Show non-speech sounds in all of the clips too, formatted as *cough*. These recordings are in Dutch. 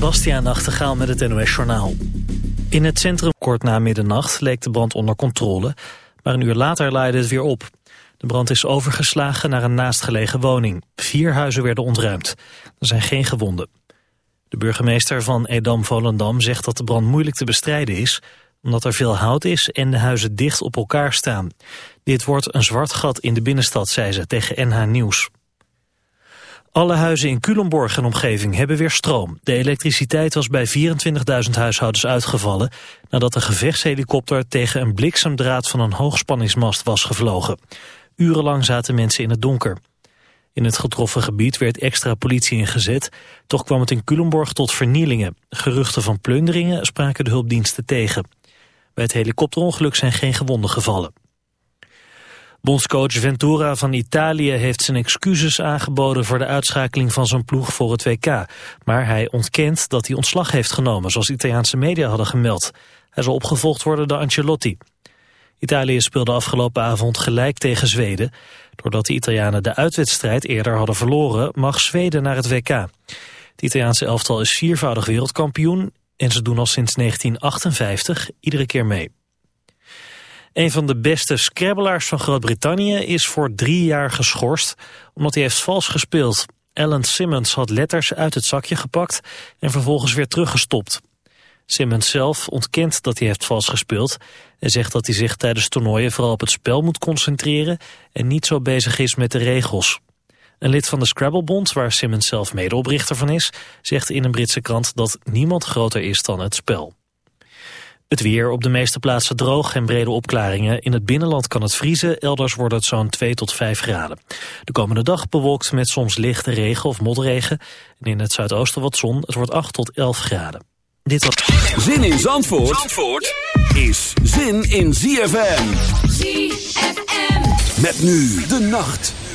Bastiaan Nachtegaal met het NOS Journaal. In het centrum kort na middernacht leek de brand onder controle, maar een uur later laaide het weer op. De brand is overgeslagen naar een naastgelegen woning. Vier huizen werden ontruimd. Er zijn geen gewonden. De burgemeester van Edam-Volendam zegt dat de brand moeilijk te bestrijden is... omdat er veel hout is en de huizen dicht op elkaar staan. Dit wordt een zwart gat in de binnenstad, zei ze tegen NH Nieuws. Alle huizen in Culemborg en omgeving hebben weer stroom. De elektriciteit was bij 24.000 huishoudens uitgevallen... nadat een gevechtshelikopter tegen een bliksemdraad van een hoogspanningsmast was gevlogen. Urenlang zaten mensen in het donker. In het getroffen gebied werd extra politie ingezet. Toch kwam het in Culemborg tot vernielingen. Geruchten van plunderingen spraken de hulpdiensten tegen. Bij het helikopterongeluk zijn geen gewonden gevallen. Bondscoach Ventura van Italië heeft zijn excuses aangeboden voor de uitschakeling van zijn ploeg voor het WK. Maar hij ontkent dat hij ontslag heeft genomen, zoals Italiaanse media hadden gemeld. Hij zal opgevolgd worden door Ancelotti. Italië speelde afgelopen avond gelijk tegen Zweden. Doordat de Italianen de uitwedstrijd eerder hadden verloren, mag Zweden naar het WK. Het Italiaanse elftal is viervoudig wereldkampioen en ze doen al sinds 1958 iedere keer mee. Een van de beste scrabbelaars van Groot-Brittannië is voor drie jaar geschorst omdat hij heeft vals gespeeld. Alan Simmons had letters uit het zakje gepakt en vervolgens weer teruggestopt. Simmons zelf ontkent dat hij heeft vals gespeeld en zegt dat hij zich tijdens toernooien vooral op het spel moet concentreren en niet zo bezig is met de regels. Een lid van de Scrabblebond, waar Simmons zelf medeoprichter van is, zegt in een Britse krant dat niemand groter is dan het spel. Het weer op de meeste plaatsen droog en brede opklaringen. In het binnenland kan het vriezen, elders wordt het zo'n 2 tot 5 graden. De komende dag bewolkt met soms lichte regen of motregen. En in het zuidoosten wat zon, het wordt 8 tot 11 graden. Dit was... Zin in Zandvoort, Zandvoort is zin in ZFM. ZFM. Met nu de nacht.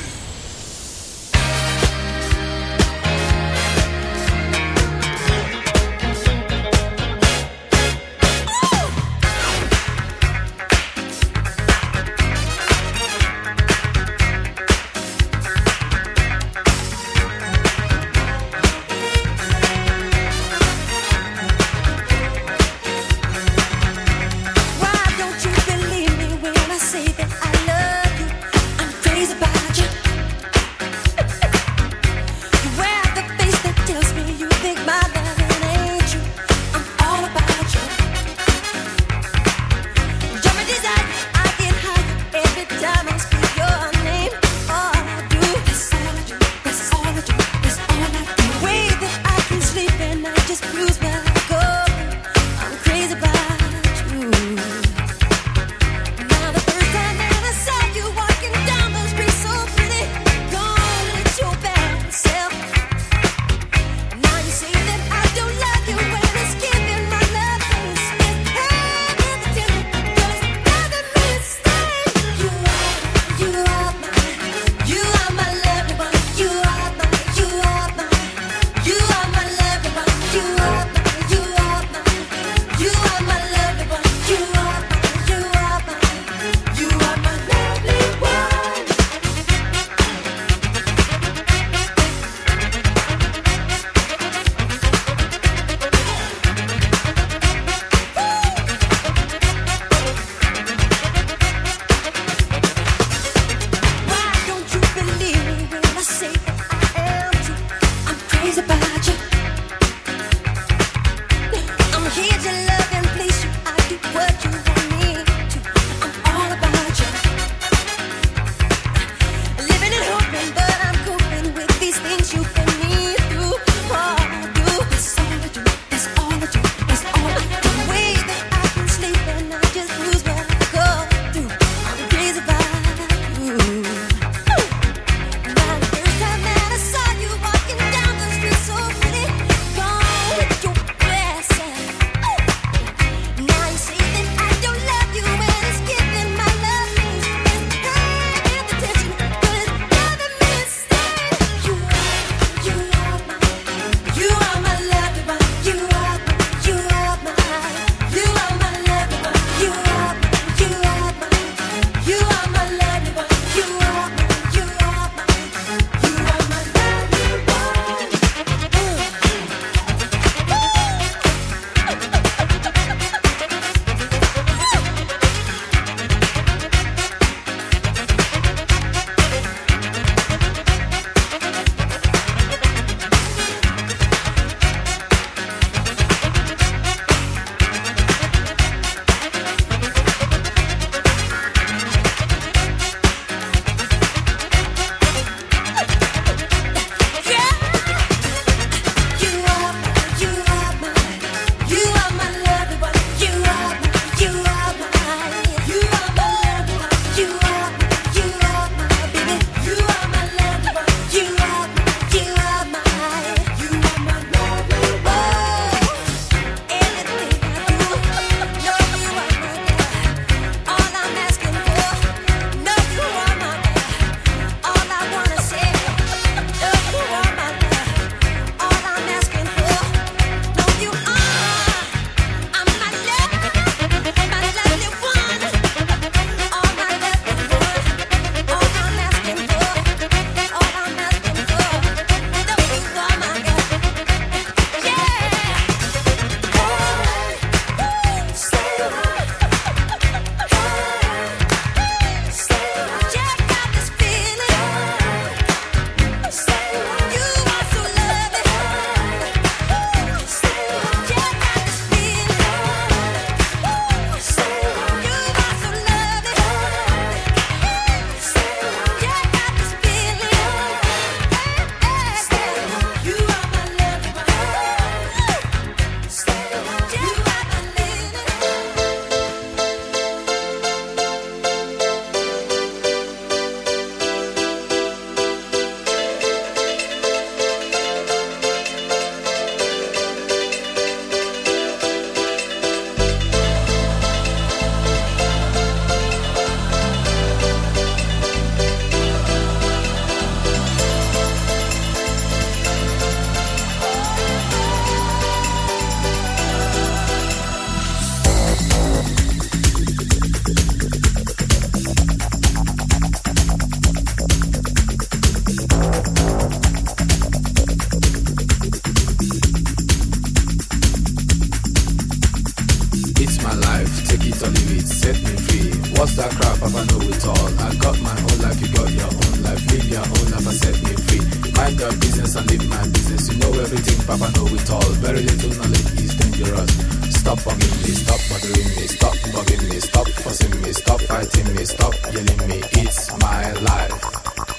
My life, take it or leave it, set me free. What's that crap? Papa know it all. I got my own life, you got your own life. Live your own life and set me free. Mind your business and live my business. You know everything, Papa know it all. Very little knowledge is dangerous. Stop bugging me, stop bothering me, stop bugging me, stop fussing me, stop fighting me, stop yelling me. It's my life.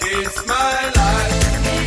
It's my life.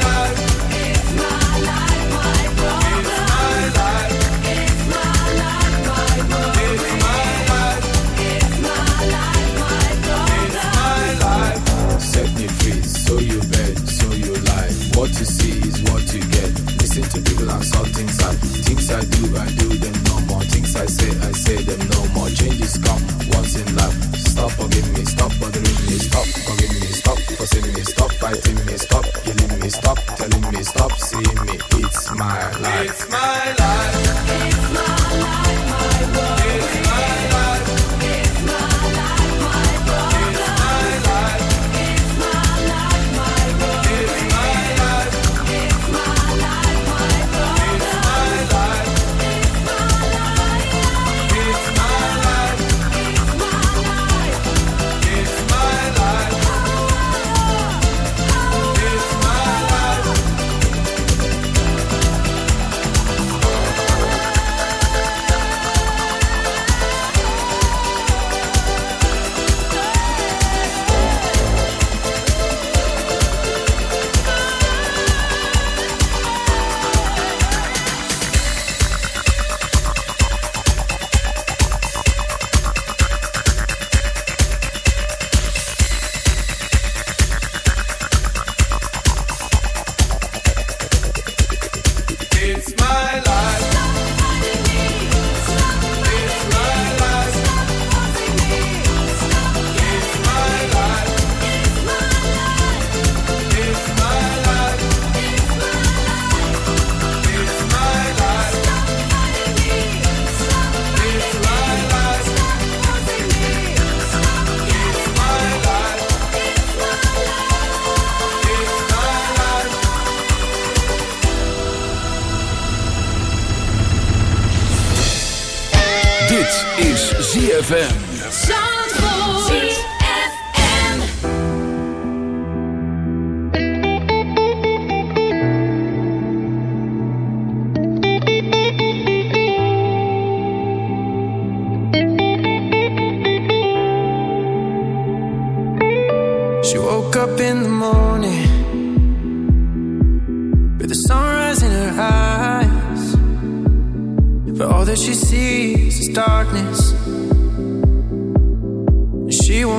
See is what you get. Listen to people and saw things I things I do, I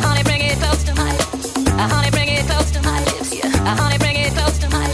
honey, bring it close to my lips. honey, bring it close to my lips. Yeah, honey, bring it close to my lips.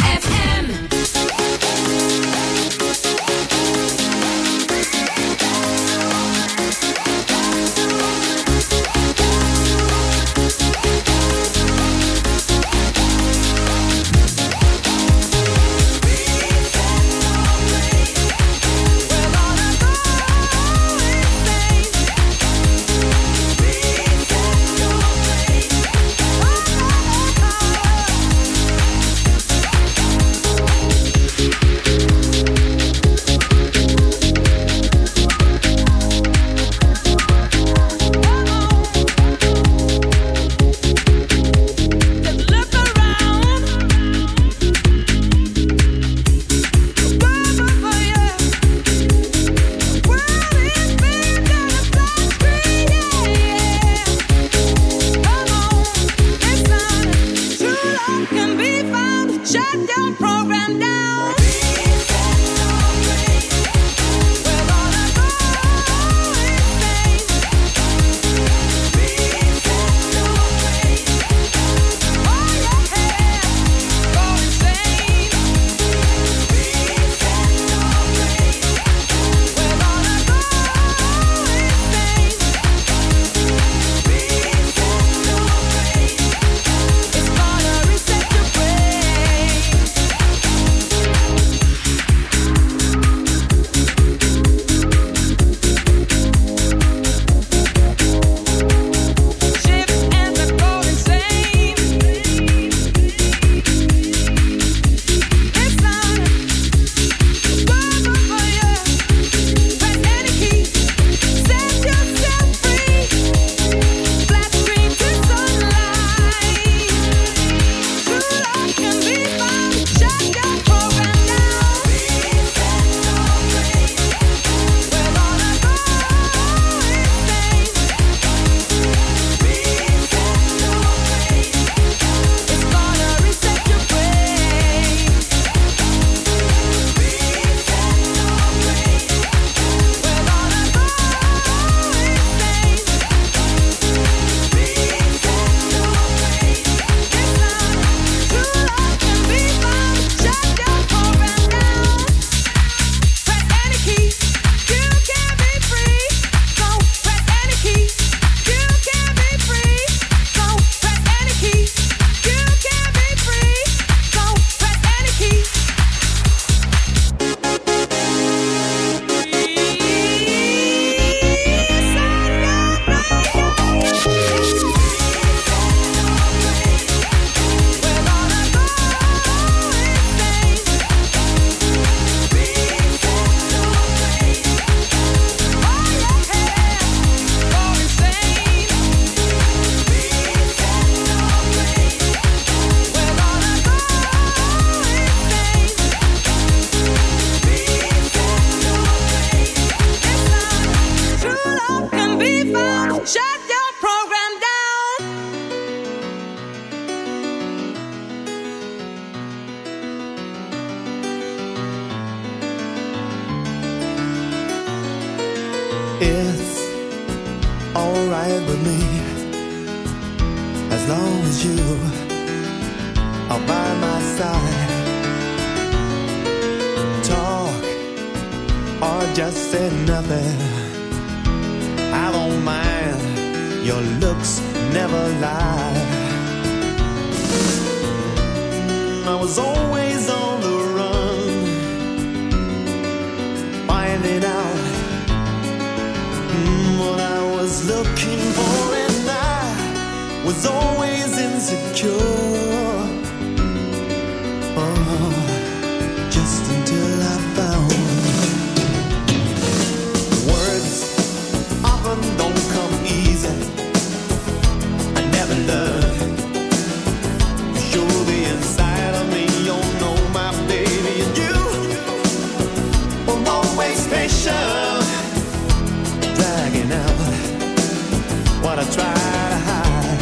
what I try to hide.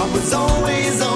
*laughs* I was always on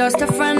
just a friend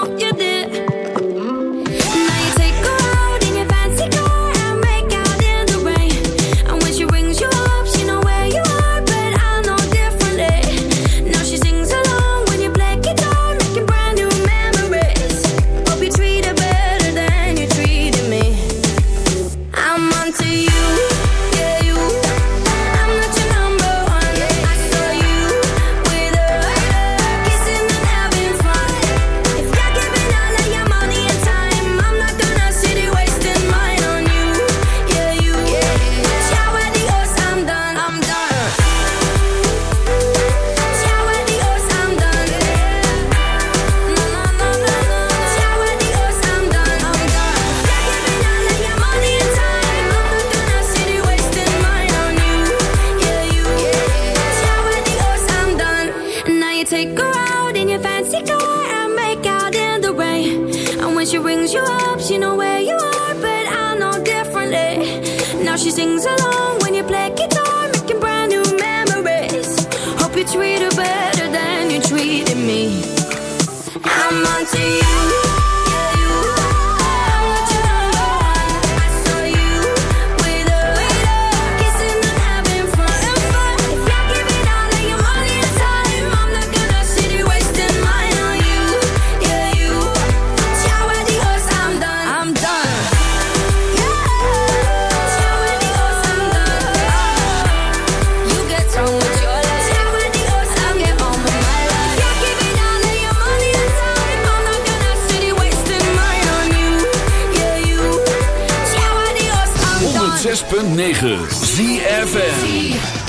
106.9 ZFN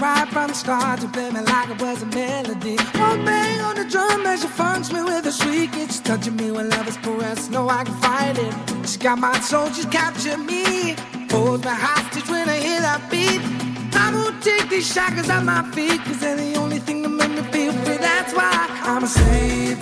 Right from the start, you play me like it was a melody. One bang on the drum as she funks me with a shriek. It's touching me when love is caressed. No, I can fight it. She got my soul, she's captured me. Hold my hostage when I hear that beat. take these shackles off my feet, cause they're the only thing that make me feel free. That's why I'm a slave.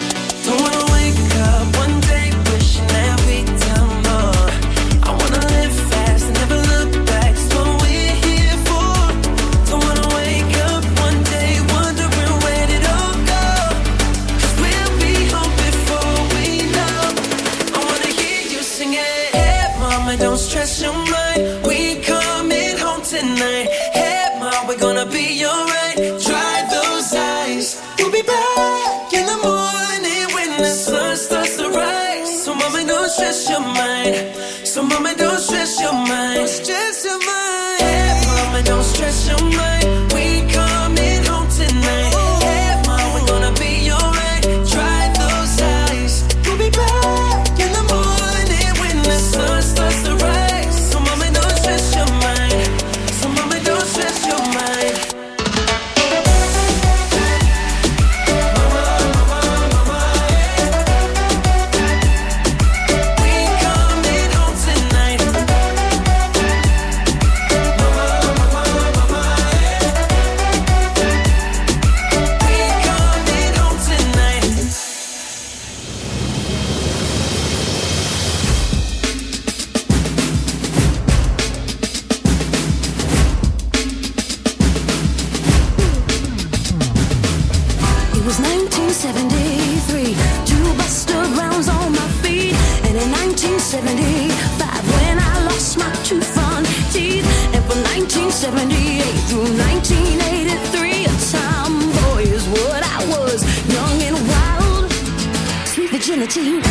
to.